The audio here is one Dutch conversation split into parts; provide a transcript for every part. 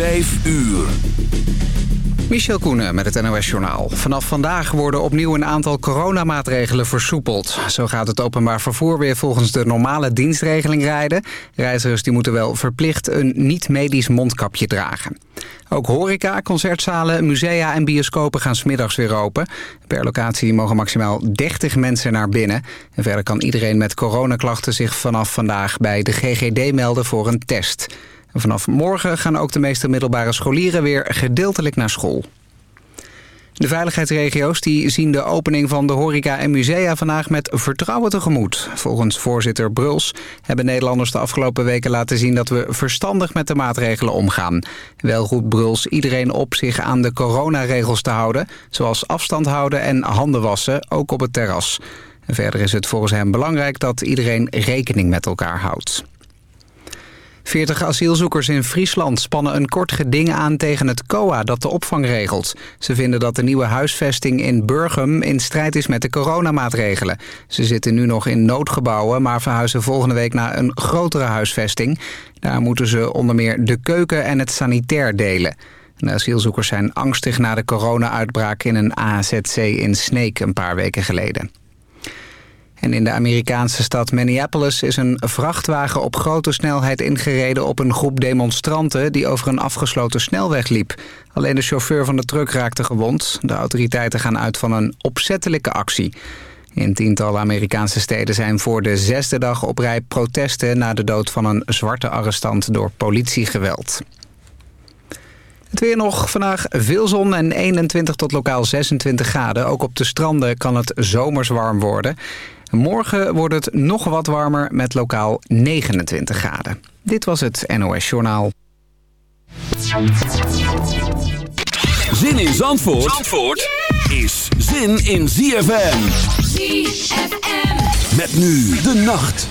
Vijf uur. Michel Koenen met het NOS-journaal. Vanaf vandaag worden opnieuw een aantal coronamaatregelen versoepeld. Zo gaat het openbaar vervoer weer volgens de normale dienstregeling rijden. Reizigers die moeten wel verplicht een niet-medisch mondkapje dragen. Ook horeca, concertzalen, musea en bioscopen gaan smiddags weer open. Per locatie mogen maximaal 30 mensen naar binnen. En verder kan iedereen met coronaklachten zich vanaf vandaag bij de GGD melden voor een test. Vanaf morgen gaan ook de meeste middelbare scholieren weer gedeeltelijk naar school. De veiligheidsregio's die zien de opening van de horeca en musea vandaag met vertrouwen tegemoet. Volgens voorzitter Bruls hebben Nederlanders de afgelopen weken laten zien dat we verstandig met de maatregelen omgaan. Wel roept Bruls iedereen op zich aan de coronaregels te houden, zoals afstand houden en handen wassen, ook op het terras. verder is het volgens hem belangrijk dat iedereen rekening met elkaar houdt. 40 asielzoekers in Friesland spannen een kort geding aan tegen het COA dat de opvang regelt. Ze vinden dat de nieuwe huisvesting in Burgum in strijd is met de coronamaatregelen. Ze zitten nu nog in noodgebouwen, maar verhuizen volgende week naar een grotere huisvesting. Daar moeten ze onder meer de keuken en het sanitair delen. De asielzoekers zijn angstig na de corona-uitbraak in een AZC in Sneek een paar weken geleden. En in de Amerikaanse stad Minneapolis is een vrachtwagen op grote snelheid ingereden op een groep demonstranten die over een afgesloten snelweg liep. Alleen de chauffeur van de truck raakte gewond. De autoriteiten gaan uit van een opzettelijke actie. In tientallen Amerikaanse steden zijn voor de zesde dag op rij protesten... na de dood van een zwarte arrestant door politiegeweld. Het weer nog. Vandaag veel zon en 21 tot lokaal 26 graden. Ook op de stranden kan het zomers warm worden. Morgen wordt het nog wat warmer met lokaal 29 graden. Dit was het NOS Journaal. Zin in Zandvoort, Zandvoort is zin in ZFM. ZFM. Met nu de nacht.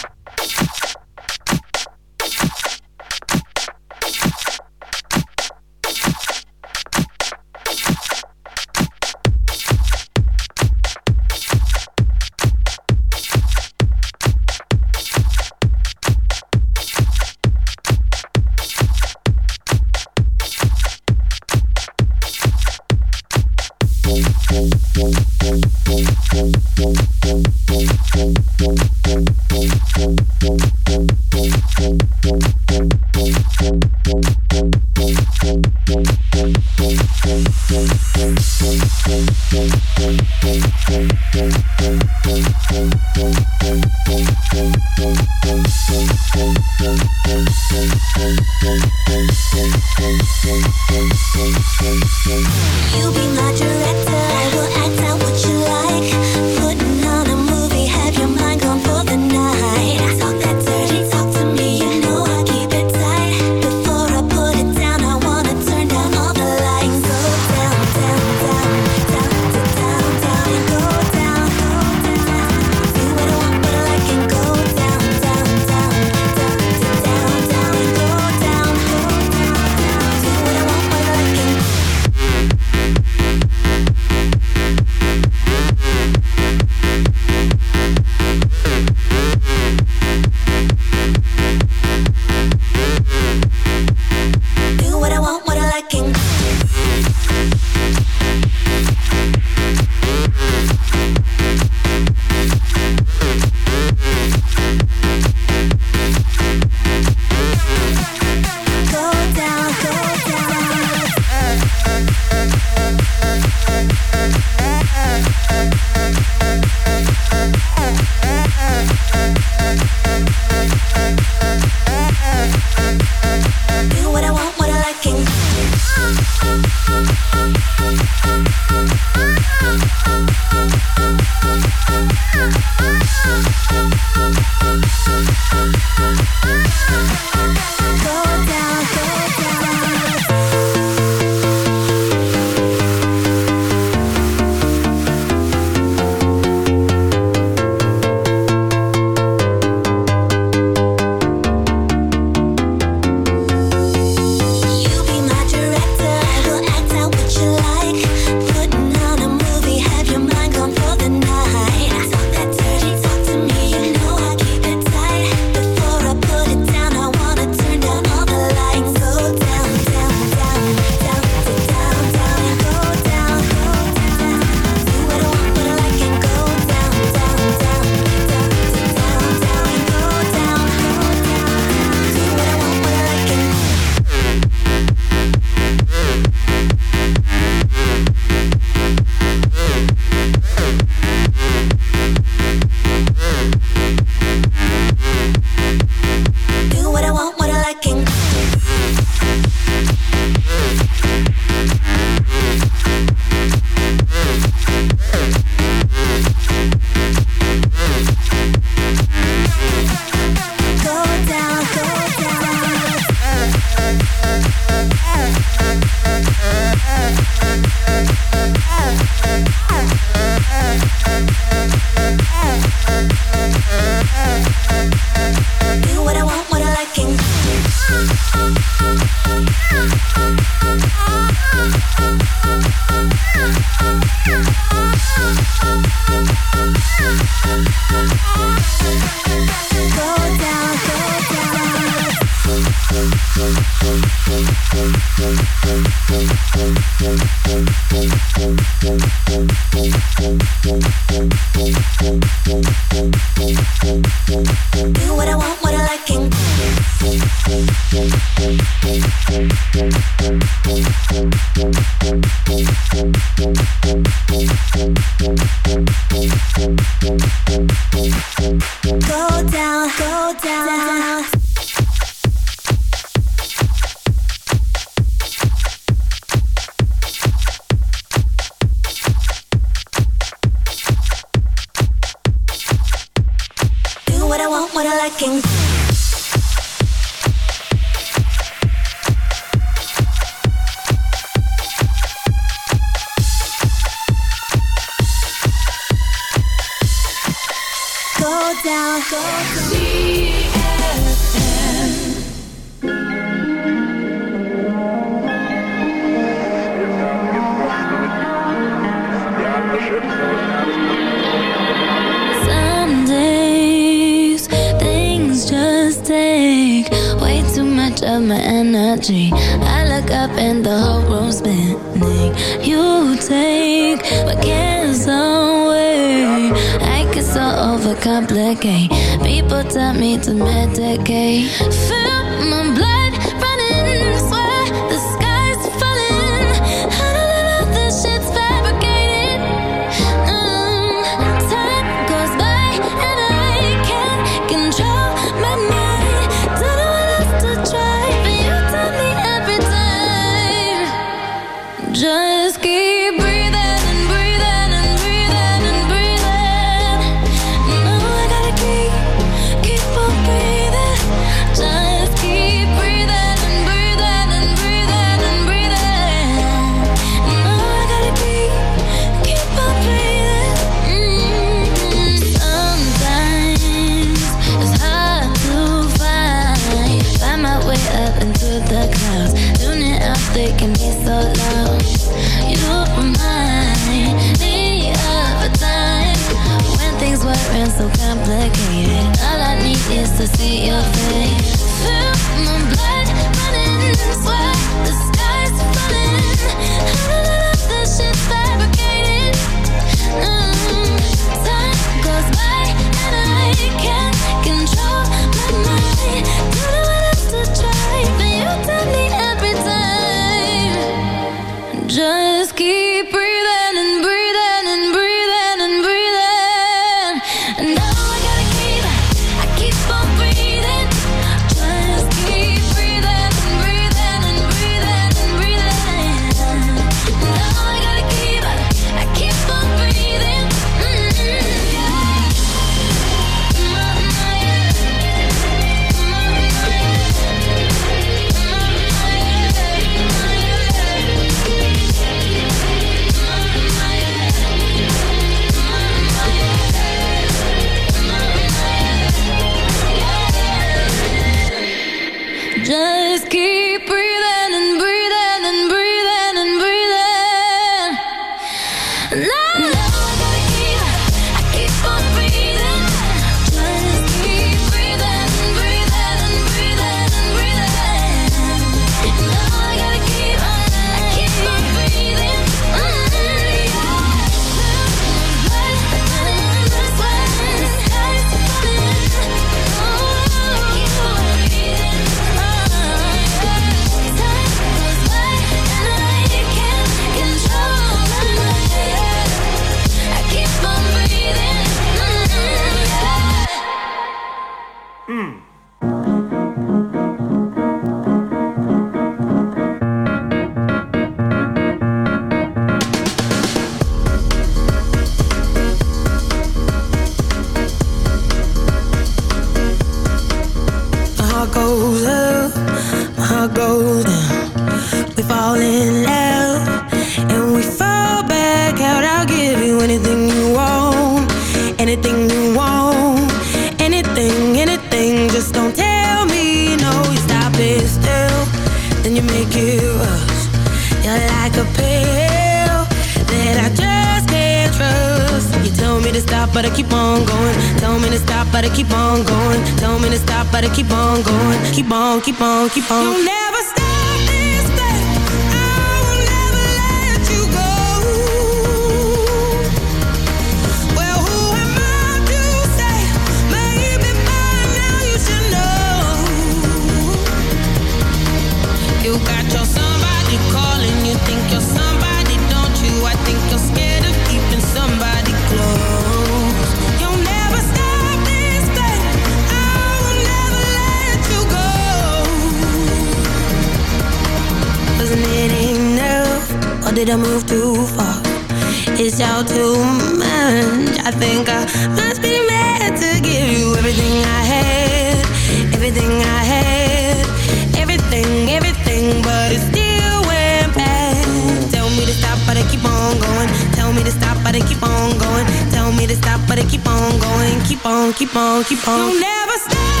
but it keep on going. Tell me to stop, but it keep on going. Keep on, keep on, keep on. You'll never stop.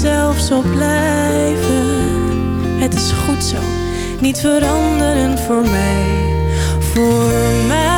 Zelfs zal blijven. Het is goed zo, niet veranderen voor mij, voor mij.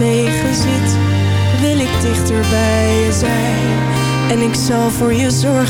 tegen zit, wil ik dichter bij je zijn. En ik zal voor je zorgen.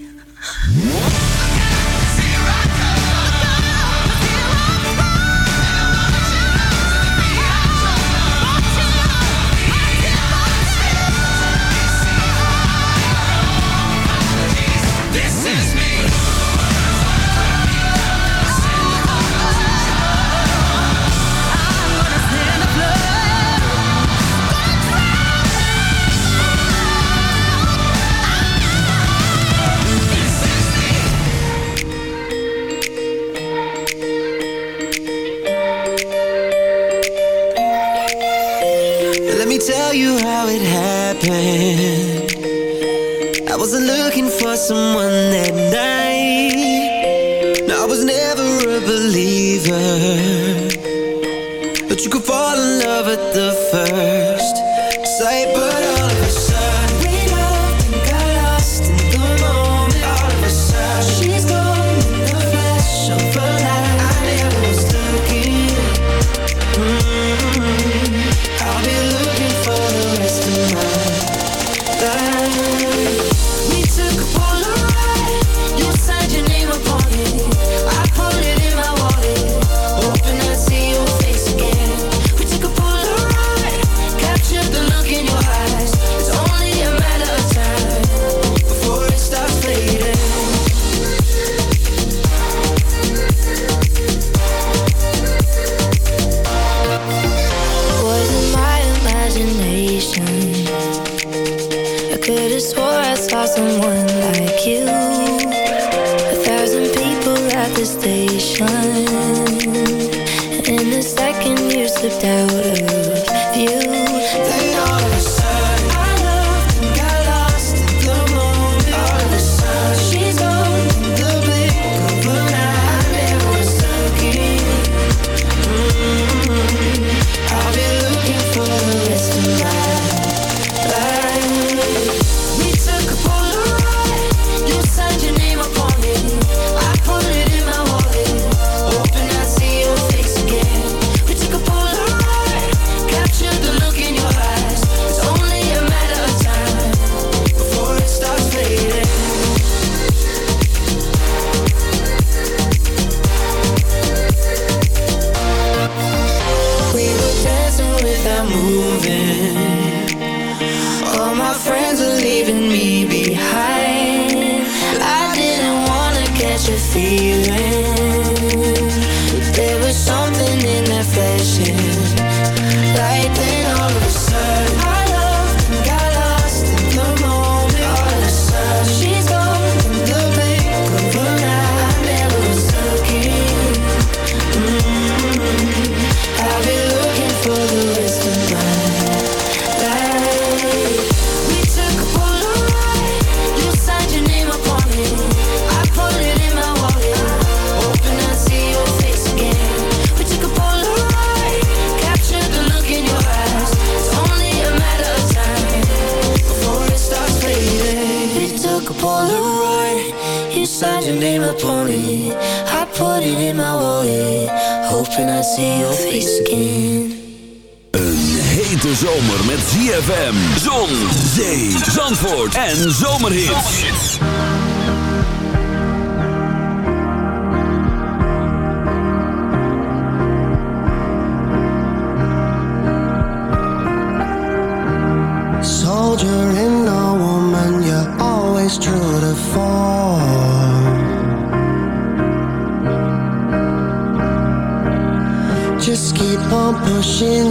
This day. De zomer met ZFM. Zon, zee, zandvoort en zomerhits. Soldier in a woman, you're always true to form. Just keep on pushing